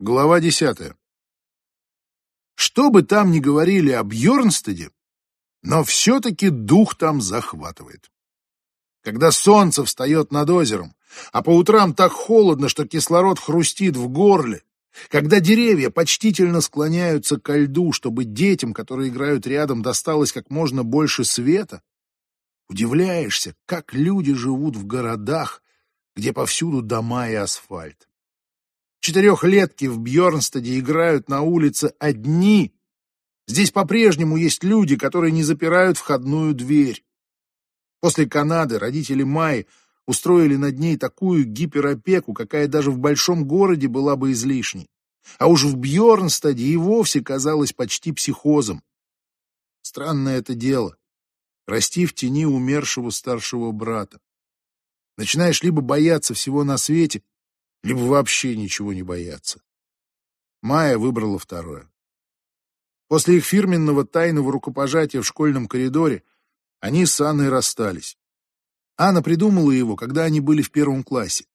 Глава десятая. Что бы там ни говорили об Йорнстеде, но все-таки дух там захватывает. Когда солнце встает над озером, а по утрам так холодно, что кислород хрустит в горле, когда деревья почтительно склоняются ко льду, чтобы детям, которые играют рядом, досталось как можно больше света, удивляешься, как люди живут в городах, где повсюду дома и асфальт. Четырехлетки в Бьернстаде играют на улице одни. Здесь по-прежнему есть люди, которые не запирают входную дверь. После Канады родители Майи устроили над ней такую гиперопеку, какая даже в большом городе была бы излишней. А уж в Бьернстаде и вовсе казалось почти психозом. Странное это дело — расти в тени умершего старшего брата. Начинаешь либо бояться всего на свете, либо вообще ничего не бояться. Майя выбрала второе. После их фирменного тайного рукопожатия в школьном коридоре они с Анной расстались. Анна придумала его, когда они были в первом классе.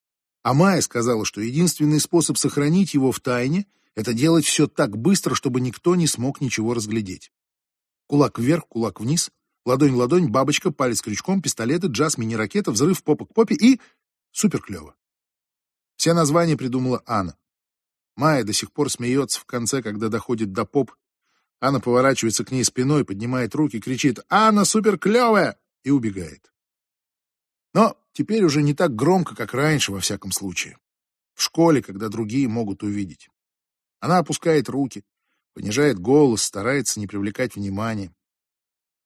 А Майя сказала, что единственный способ сохранить его в тайне — это делать все так быстро, чтобы никто не смог ничего разглядеть. Кулак вверх, кулак вниз, ладонь-ладонь, бабочка, палец крючком, пистолеты, джаз, мини-ракета, взрыв попа к попе и... Супер клево. Все названия придумала Анна. Майя до сих пор смеется в конце, когда доходит до поп. Анна поворачивается к ней спиной, поднимает руки, кричит «Анна супер клевая!» и убегает. Но теперь уже не так громко, как раньше, во всяком случае. В школе, когда другие могут увидеть. Она опускает руки, понижает голос, старается не привлекать внимания.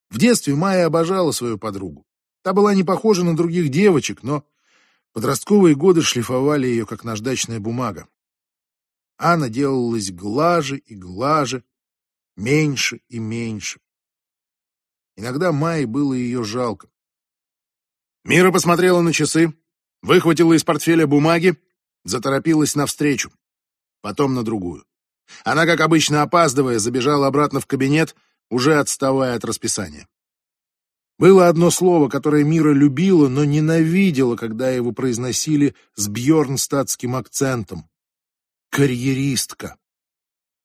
В детстве Майя обожала свою подругу. Та была не похожа на других девочек, но Подростковые годы шлифовали ее, как наждачная бумага. Анна делалась глаже и глаже, меньше и меньше. Иногда Майе было ее жалко. Мира посмотрела на часы, выхватила из портфеля бумаги, заторопилась навстречу, потом на другую. Она, как обычно опаздывая, забежала обратно в кабинет, уже отставая от расписания. Было одно слово, которое Мира любила, но ненавидела, когда его произносили с бьернстадтским акцентом. Карьеристка.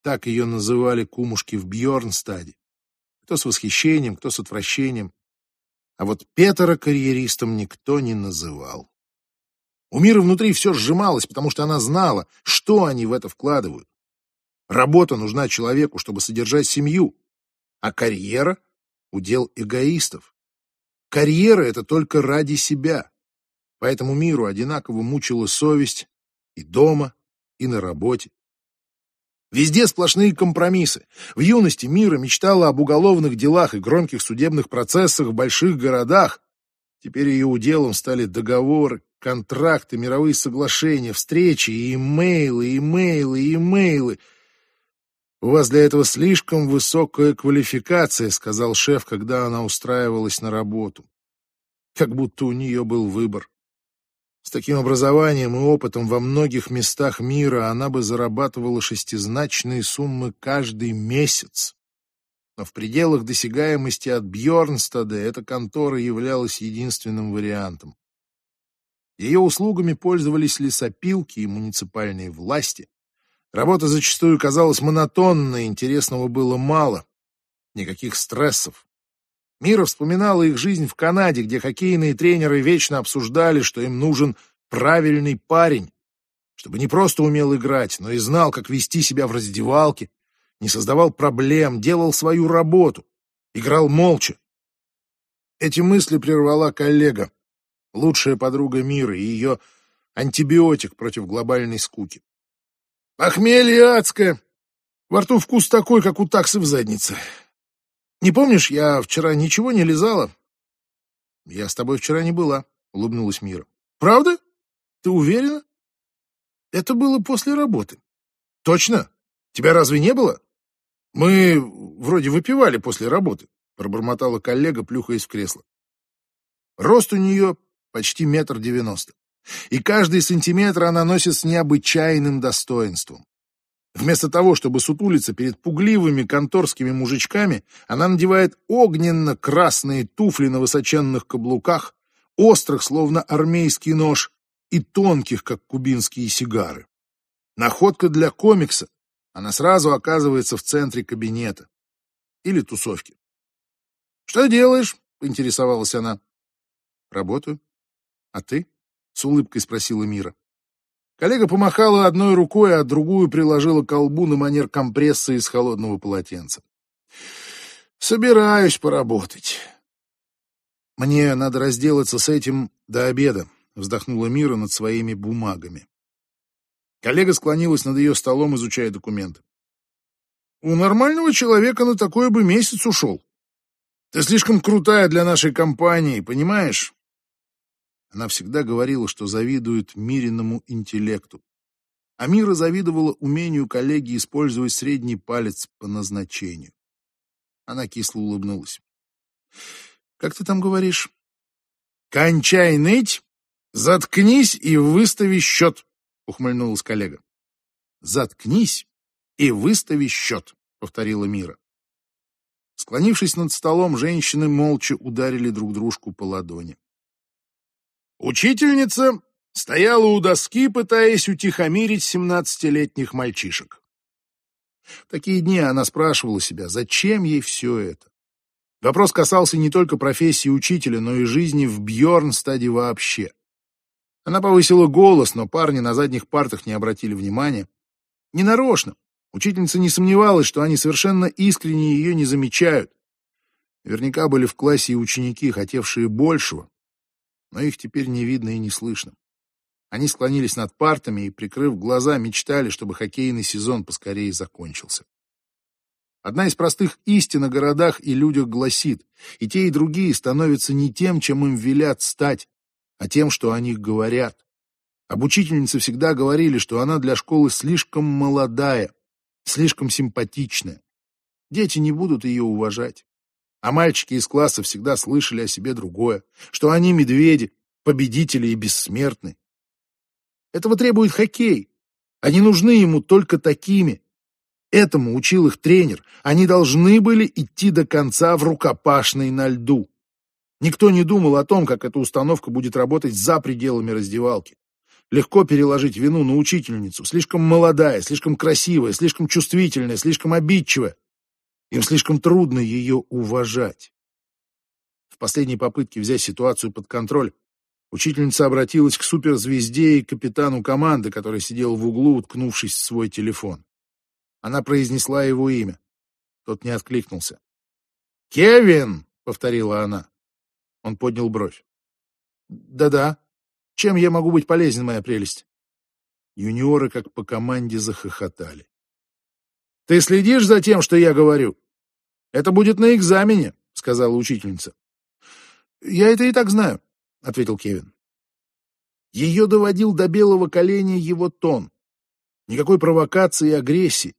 Так ее называли кумушки в Бьернстаде. Кто с восхищением, кто с отвращением. А вот Петера карьеристом никто не называл. У Миры внутри все сжималось, потому что она знала, что они в это вкладывают. Работа нужна человеку, чтобы содержать семью, а карьера — удел эгоистов. Карьера — это только ради себя. Поэтому миру одинаково мучила совесть и дома, и на работе. Везде сплошные компромиссы. В юности Мира мечтала об уголовных делах и громких судебных процессах в больших городах. Теперь ее уделом стали договоры, контракты, мировые соглашения, встречи, и имейлы, имейлы, имейлы. «У вас для этого слишком высокая квалификация», — сказал шеф, когда она устраивалась на работу. Как будто у нее был выбор. С таким образованием и опытом во многих местах мира она бы зарабатывала шестизначные суммы каждый месяц. Но в пределах досягаемости от Бьорнстада эта контора являлась единственным вариантом. Ее услугами пользовались лесопилки и муниципальные власти, Работа зачастую казалась монотонной, интересного было мало. Никаких стрессов. Мира вспоминала их жизнь в Канаде, где хоккейные тренеры вечно обсуждали, что им нужен правильный парень, чтобы не просто умел играть, но и знал, как вести себя в раздевалке, не создавал проблем, делал свою работу, играл молча. Эти мысли прервала коллега, лучшая подруга мира и ее антибиотик против глобальной скуки. Похмелье адское. Во рту вкус такой, как у таксы в заднице. Не помнишь, я вчера ничего не лизала? Я с тобой вчера не была, улыбнулась Мира. Правда? Ты уверена? Это было после работы. Точно? Тебя разве не было? Мы вроде выпивали после работы, пробормотала коллега, плюхаясь в кресло. Рост у нее почти метр девяносто и каждый сантиметр она носит с необычайным достоинством. Вместо того, чтобы сутулиться перед пугливыми конторскими мужичками, она надевает огненно-красные туфли на высоченных каблуках, острых, словно армейский нож, и тонких, как кубинские сигары. Находка для комикса. Она сразу оказывается в центре кабинета. Или тусовки. «Что делаешь?» — поинтересовалась она. «Работаю. А ты?» — с улыбкой спросила Мира. Коллега помахала одной рукой, а другую приложила к колбу на манер компресса из холодного полотенца. «Собираюсь поработать». «Мне надо разделаться с этим до обеда», — вздохнула Мира над своими бумагами. Коллега склонилась над ее столом, изучая документы. «У нормального человека на такое бы месяц ушел. Ты слишком крутая для нашей компании, понимаешь? Она всегда говорила, что завидует Мириному интеллекту. А Мира завидовала умению коллеги использовать средний палец по назначению. Она кисло улыбнулась. «Как ты там говоришь?» «Кончай ныть, заткнись и выстави счет», — ухмыльнулась коллега. «Заткнись и выстави счет», — повторила Мира. Склонившись над столом, женщины молча ударили друг дружку по ладони. Учительница стояла у доски, пытаясь утихомирить семнадцатилетних мальчишек. В такие дни она спрашивала себя, зачем ей все это. Вопрос касался не только профессии учителя, но и жизни в Бьорнстаде вообще. Она повысила голос, но парни на задних партах не обратили внимания. Ненарочно. Учительница не сомневалась, что они совершенно искренне ее не замечают. Наверняка были в классе и ученики, хотевшие большего, но их теперь не видно и не слышно. Они склонились над партами и, прикрыв глаза, мечтали, чтобы хоккейный сезон поскорее закончился. Одна из простых истин о городах и людях гласит, и те, и другие становятся не тем, чем им велят стать, а тем, что о них говорят. Об учительнице всегда говорили, что она для школы слишком молодая, слишком симпатичная. Дети не будут ее уважать. А мальчики из класса всегда слышали о себе другое, что они медведи, победители и бессмертны. Этого требует хоккей. Они нужны ему только такими. Этому учил их тренер. Они должны были идти до конца в рукопашной на льду. Никто не думал о том, как эта установка будет работать за пределами раздевалки. Легко переложить вину на учительницу. Слишком молодая, слишком красивая, слишком чувствительная, слишком обидчивая. Им слишком трудно ее уважать. В последней попытке взять ситуацию под контроль учительница обратилась к суперзвезде и капитану команды, который сидел в углу, уткнувшись в свой телефон. Она произнесла его имя. Тот не откликнулся. «Кевин!» — повторила она. Он поднял бровь. «Да-да. Чем я могу быть полезен, моя прелесть?» Юниоры, как по команде, захохотали. «Ты следишь за тем, что я говорю?» Это будет на экзамене, сказала учительница. Я это и так знаю, ответил Кевин. Ее доводил до белого коленя его тон. Никакой провокации и агрессии.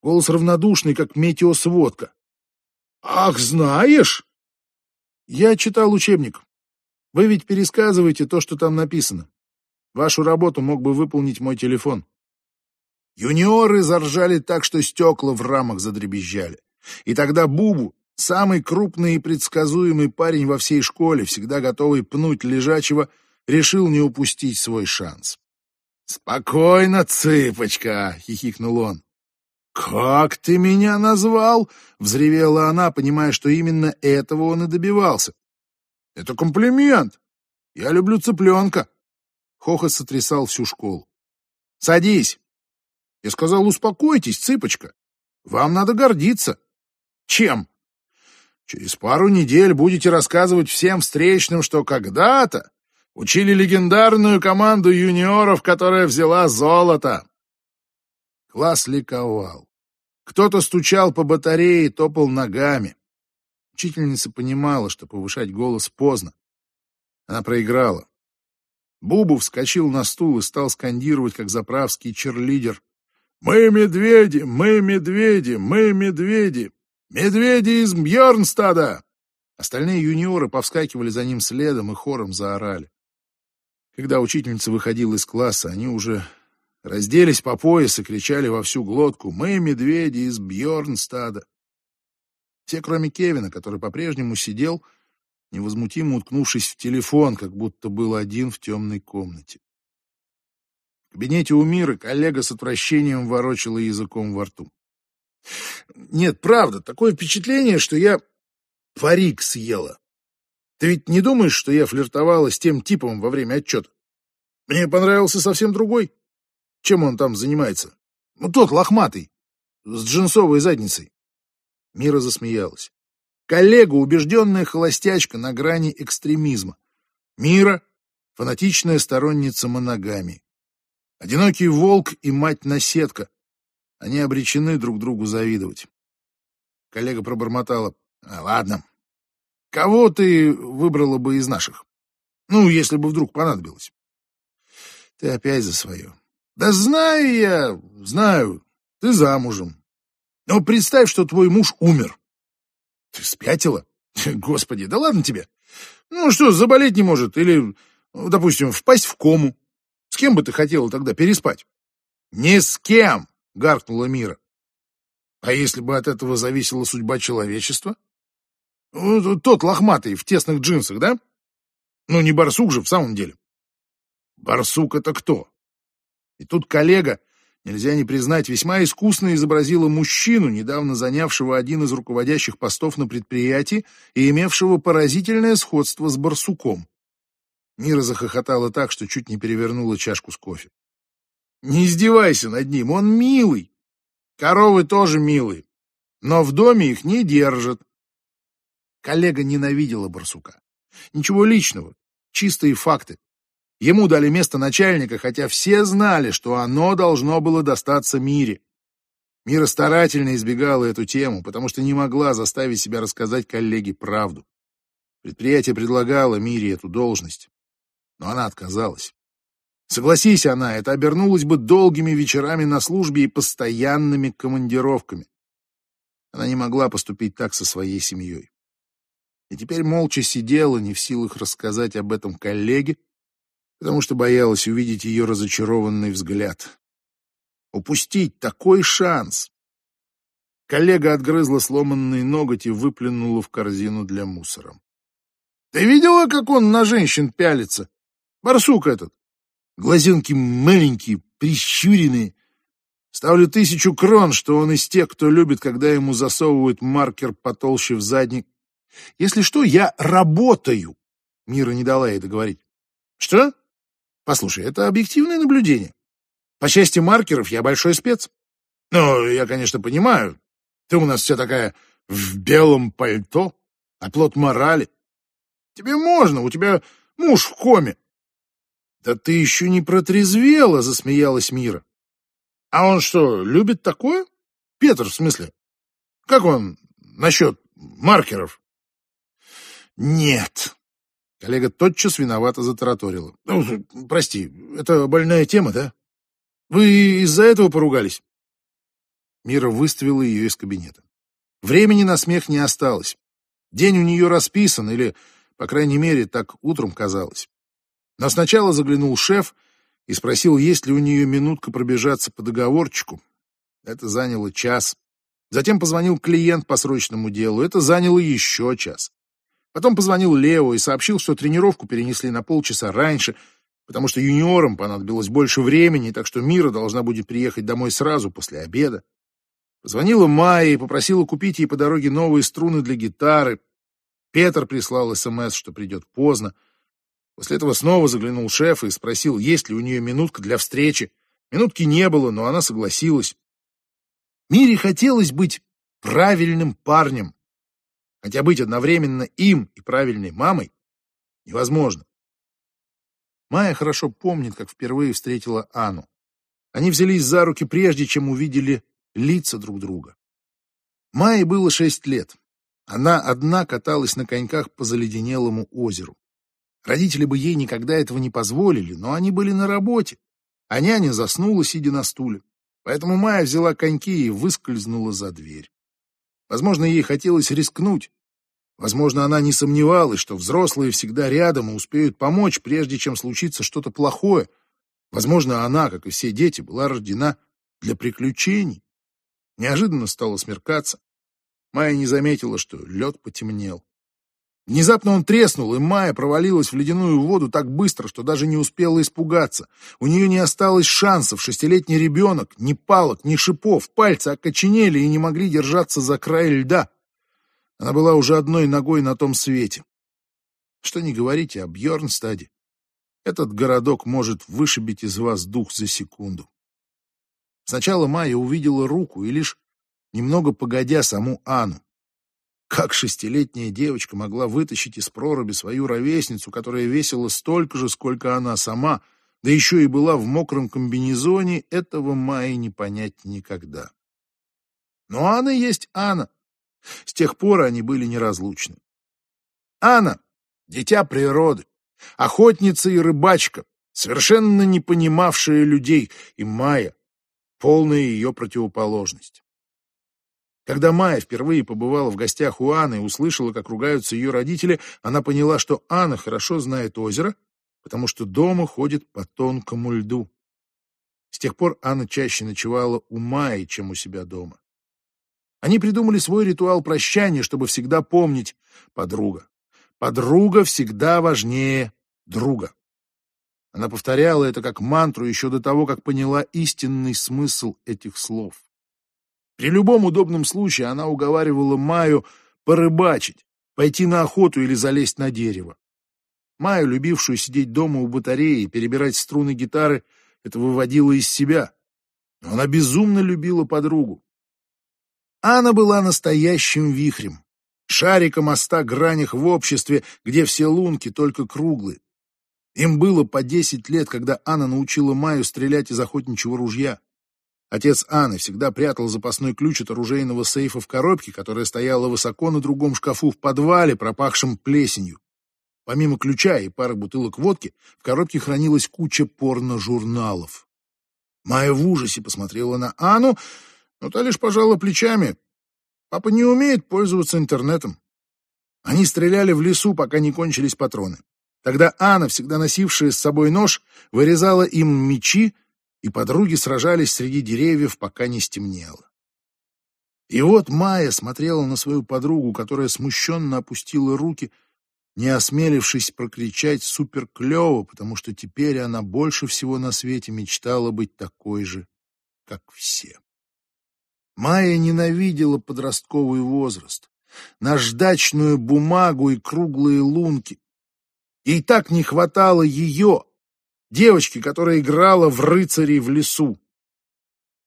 Голос равнодушный, как метеосводка. «Ах, знаешь?» «Я читал учебник. Вы ведь пересказываете то, что там написано. Вашу работу мог бы выполнить мой телефон». Юниоры заржали так, что стекла в рамах задребезжали. И тогда Бубу, самый крупный и предсказуемый парень во всей школе, всегда готовый пнуть лежачего, решил не упустить свой шанс. «Спокойно, цыпочка!» — хихикнул он. «Как ты меня назвал?» — взревела она, понимая, что именно этого он и добивался. «Это комплимент! Я люблю цыпленка!» Хохот сотрясал всю школу. «Садись!» Я сказал, успокойтесь, цыпочка. Вам надо гордиться. Чем? Через пару недель будете рассказывать всем встречным, что когда-то учили легендарную команду юниоров, которая взяла золото. Класс ликовал. Кто-то стучал по батарее и топал ногами. Учительница понимала, что повышать голос поздно. Она проиграла. Бубу вскочил на стул и стал скандировать, как заправский черлидер. «Мы медведи! Мы медведи! Мы медведи! «Медведи из Мьернстада!» Остальные юниоры повскакивали за ним следом и хором заорали. Когда учительница выходила из класса, они уже разделись по пояс и кричали во всю глотку «Мы медведи из Бьернстада!». Все, кроме Кевина, который по-прежнему сидел, невозмутимо уткнувшись в телефон, как будто был один в темной комнате. В кабинете у Мира коллега с отвращением ворочала языком во рту. Нет, правда, такое впечатление, что я фарик съела. Ты ведь не думаешь, что я флиртовала с тем типом во время отчета? Мне понравился совсем другой. Чем он там занимается? Ну, тот лохматый, с джинсовой задницей. Мира засмеялась. Коллега — убежденная холостячка на грани экстремизма. Мира — фанатичная сторонница моногамии. Одинокий волк и мать-наседка. Они обречены друг другу завидовать. Коллега пробормотала. А, ладно. Кого ты выбрала бы из наших? Ну, если бы вдруг понадобилось. Ты опять за свое. Да знаю я, знаю. Ты замужем. Но представь, что твой муж умер. Ты спятила? Господи, да ладно тебе. Ну что, заболеть не может или, допустим, впасть в кому. С кем бы ты хотела тогда переспать? Ни с кем, гаркнула Мира. А если бы от этого зависела судьба человечества? Ну, тот лохматый в тесных джинсах, да? Ну, не барсук же в самом деле. Барсук это кто? И тут коллега, нельзя не признать, весьма искусно изобразила мужчину, недавно занявшего один из руководящих постов на предприятии и имевшего поразительное сходство с барсуком. Мира захохотала так, что чуть не перевернула чашку с кофе. Не издевайся над ним, он милый. Коровы тоже милые, но в доме их не держат. Коллега ненавидела барсука. Ничего личного, чистые факты. Ему дали место начальника, хотя все знали, что оно должно было достаться Мире. Мира старательно избегала эту тему, потому что не могла заставить себя рассказать коллеге правду. Предприятие предлагало Мире эту должность но она отказалась. Согласись она, это обернулось бы долгими вечерами на службе и постоянными командировками. Она не могла поступить так со своей семьей. И теперь молча сидела, не в силах рассказать об этом коллеге, потому что боялась увидеть ее разочарованный взгляд. Упустить такой шанс! Коллега отгрызла сломанный ноготь и выплюнула в корзину для мусора. — Ты видела, как он на женщин пялится? Барсук этот. Глазенки маленькие, прищуренные. Ставлю тысячу крон, что он из тех, кто любит, когда ему засовывают маркер потолще в задник. Если что, я работаю. Мира не дала ей договорить. Что? Послушай, это объективное наблюдение. По части маркеров я большой спец. Ну, я, конечно, понимаю. Ты у нас вся такая в белом пальто, оплот морали. Тебе можно, у тебя муж в коме. «Да ты еще не протрезвела!» — засмеялась Мира. «А он что, любит такое? Петр, в смысле? Как он насчет маркеров?» «Нет!» Коллега тотчас виновато затараторила. «Ну, прости, это больная тема, да? Вы из-за этого поругались?» Мира выставила ее из кабинета. Времени на смех не осталось. День у нее расписан, или, по крайней мере, так утром казалось. Но сначала заглянул шеф и спросил, есть ли у нее минутка пробежаться по договорчику. Это заняло час. Затем позвонил клиент по срочному делу. Это заняло еще час. Потом позвонил Лео и сообщил, что тренировку перенесли на полчаса раньше, потому что юниорам понадобилось больше времени, так что Мира должна будет приехать домой сразу после обеда. Позвонила Майя и попросила купить ей по дороге новые струны для гитары. Петр прислал СМС, что придет поздно. После этого снова заглянул шеф и спросил, есть ли у нее минутка для встречи. Минутки не было, но она согласилась. Мире хотелось быть правильным парнем. Хотя быть одновременно им и правильной мамой невозможно. Майя хорошо помнит, как впервые встретила Анну. Они взялись за руки прежде, чем увидели лица друг друга. Майе было шесть лет. Она одна каталась на коньках по заледенелому озеру. Родители бы ей никогда этого не позволили, но они были на работе, а няня заснула, сидя на стуле. Поэтому Майя взяла коньки и выскользнула за дверь. Возможно, ей хотелось рискнуть. Возможно, она не сомневалась, что взрослые всегда рядом и успеют помочь, прежде чем случится что-то плохое. Возможно, она, как и все дети, была рождена для приключений. Неожиданно стало смеркаться. Майя не заметила, что лед потемнел. Внезапно он треснул, и Майя провалилась в ледяную воду так быстро, что даже не успела испугаться. У нее не осталось шансов. Шестилетний ребенок, ни палок, ни шипов, пальцы окоченели и не могли держаться за край льда. Она была уже одной ногой на том свете. Что не говорите об Йорнстаде. Этот городок может вышибить из вас дух за секунду. Сначала Майя увидела руку и лишь немного погодя саму Анну. Как шестилетняя девочка могла вытащить из проруби свою ровесницу, которая весила столько же, сколько она сама, да еще и была в мокром комбинезоне, этого Майи не понять никогда. Но Анна есть Анна. С тех пор они были неразлучны. Анна — дитя природы, охотница и рыбачка, совершенно не понимавшая людей, и Майя — полная ее противоположность. Когда Майя впервые побывала в гостях у Анны и услышала, как ругаются ее родители, она поняла, что Анна хорошо знает озеро, потому что дома ходит по тонкому льду. С тех пор Анна чаще ночевала у Майи, чем у себя дома. Они придумали свой ритуал прощания, чтобы всегда помнить подруга. Подруга всегда важнее друга. Она повторяла это как мантру еще до того, как поняла истинный смысл этих слов. При любом удобном случае она уговаривала Маю порыбачить, пойти на охоту или залезть на дерево. Маю, любившую сидеть дома у батареи и перебирать струны гитары, это выводило из себя. Но она безумно любила подругу. Анна была настоящим вихрем, шариком о ста гранях в обществе, где все лунки только круглые. Им было по десять лет, когда Анна научила Маю стрелять из охотничьего ружья. Отец Анны всегда прятал запасной ключ от оружейного сейфа в коробке, которая стояла высоко на другом шкафу в подвале, пропахшем плесенью. Помимо ключа и пары бутылок водки, в коробке хранилась куча порно-журналов. Майя в ужасе посмотрела на Анну, но та лишь пожала плечами. Папа не умеет пользоваться интернетом. Они стреляли в лесу, пока не кончились патроны. Тогда Анна, всегда носившая с собой нож, вырезала им мечи, и подруги сражались среди деревьев, пока не стемнело. И вот Майя смотрела на свою подругу, которая смущенно опустила руки, не осмелившись прокричать суперклево, потому что теперь она больше всего на свете мечтала быть такой же, как все. Майя ненавидела подростковый возраст, наждачную бумагу и круглые лунки. Ей так не хватало ее, девочки, которая играла в рыцарей в лесу.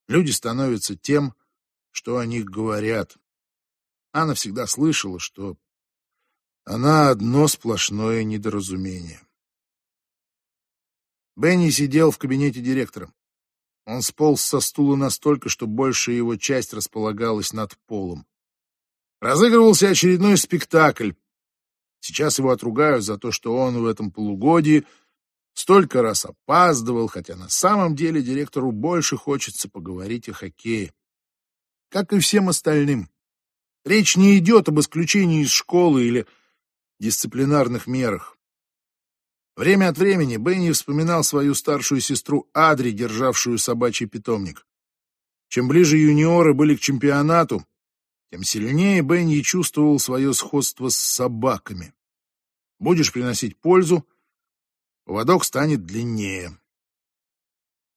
Люди становятся тем, что о них говорят. Анна всегда слышала, что она одно сплошное недоразумение. Бенни сидел в кабинете директора. Он сполз со стула настолько, что большая его часть располагалась над полом. Разыгрывался очередной спектакль. Сейчас его отругают за то, что он в этом полугодии Столько раз опаздывал, хотя на самом деле директору больше хочется поговорить о хоккее. Как и всем остальным. Речь не идет об исключении из школы или дисциплинарных мерах. Время от времени Бенни вспоминал свою старшую сестру Адри, державшую собачий питомник. Чем ближе юниоры были к чемпионату, тем сильнее Бенни чувствовал свое сходство с собаками. Будешь приносить пользу, поводок станет длиннее.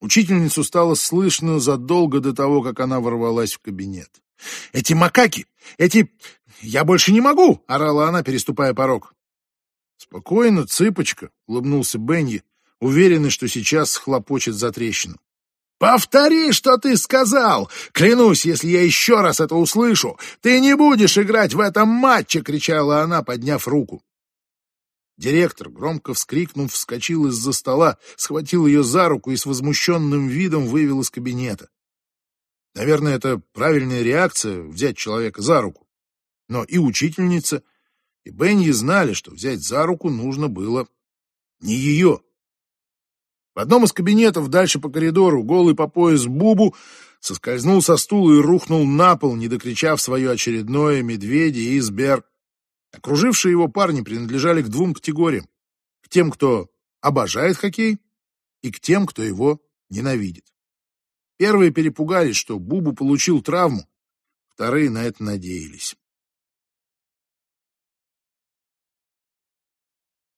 Учительницу стало слышно задолго до того, как она ворвалась в кабинет. «Эти макаки! Эти... Я больше не могу!» — орала она, переступая порог. «Спокойно, цыпочка!» — улыбнулся Бенни, уверенный, что сейчас схлопочет за трещину. «Повтори, что ты сказал! Клянусь, если я еще раз это услышу, ты не будешь играть в этом матче!» — кричала она, подняв руку. Директор, громко вскрикнув, вскочил из-за стола, схватил ее за руку и с возмущенным видом вывел из кабинета. Наверное, это правильная реакция — взять человека за руку. Но и учительница, и Бенни знали, что взять за руку нужно было не ее. В одном из кабинетов дальше по коридору голый по пояс Бубу соскользнул со стула и рухнул на пол, не докричав свое очередное «Медведи» и «Избер». Окружившие его парни принадлежали к двум категориям. К тем, кто обожает хоккей, и к тем, кто его ненавидит. Первые перепугались, что Бубу получил травму, вторые на это надеялись.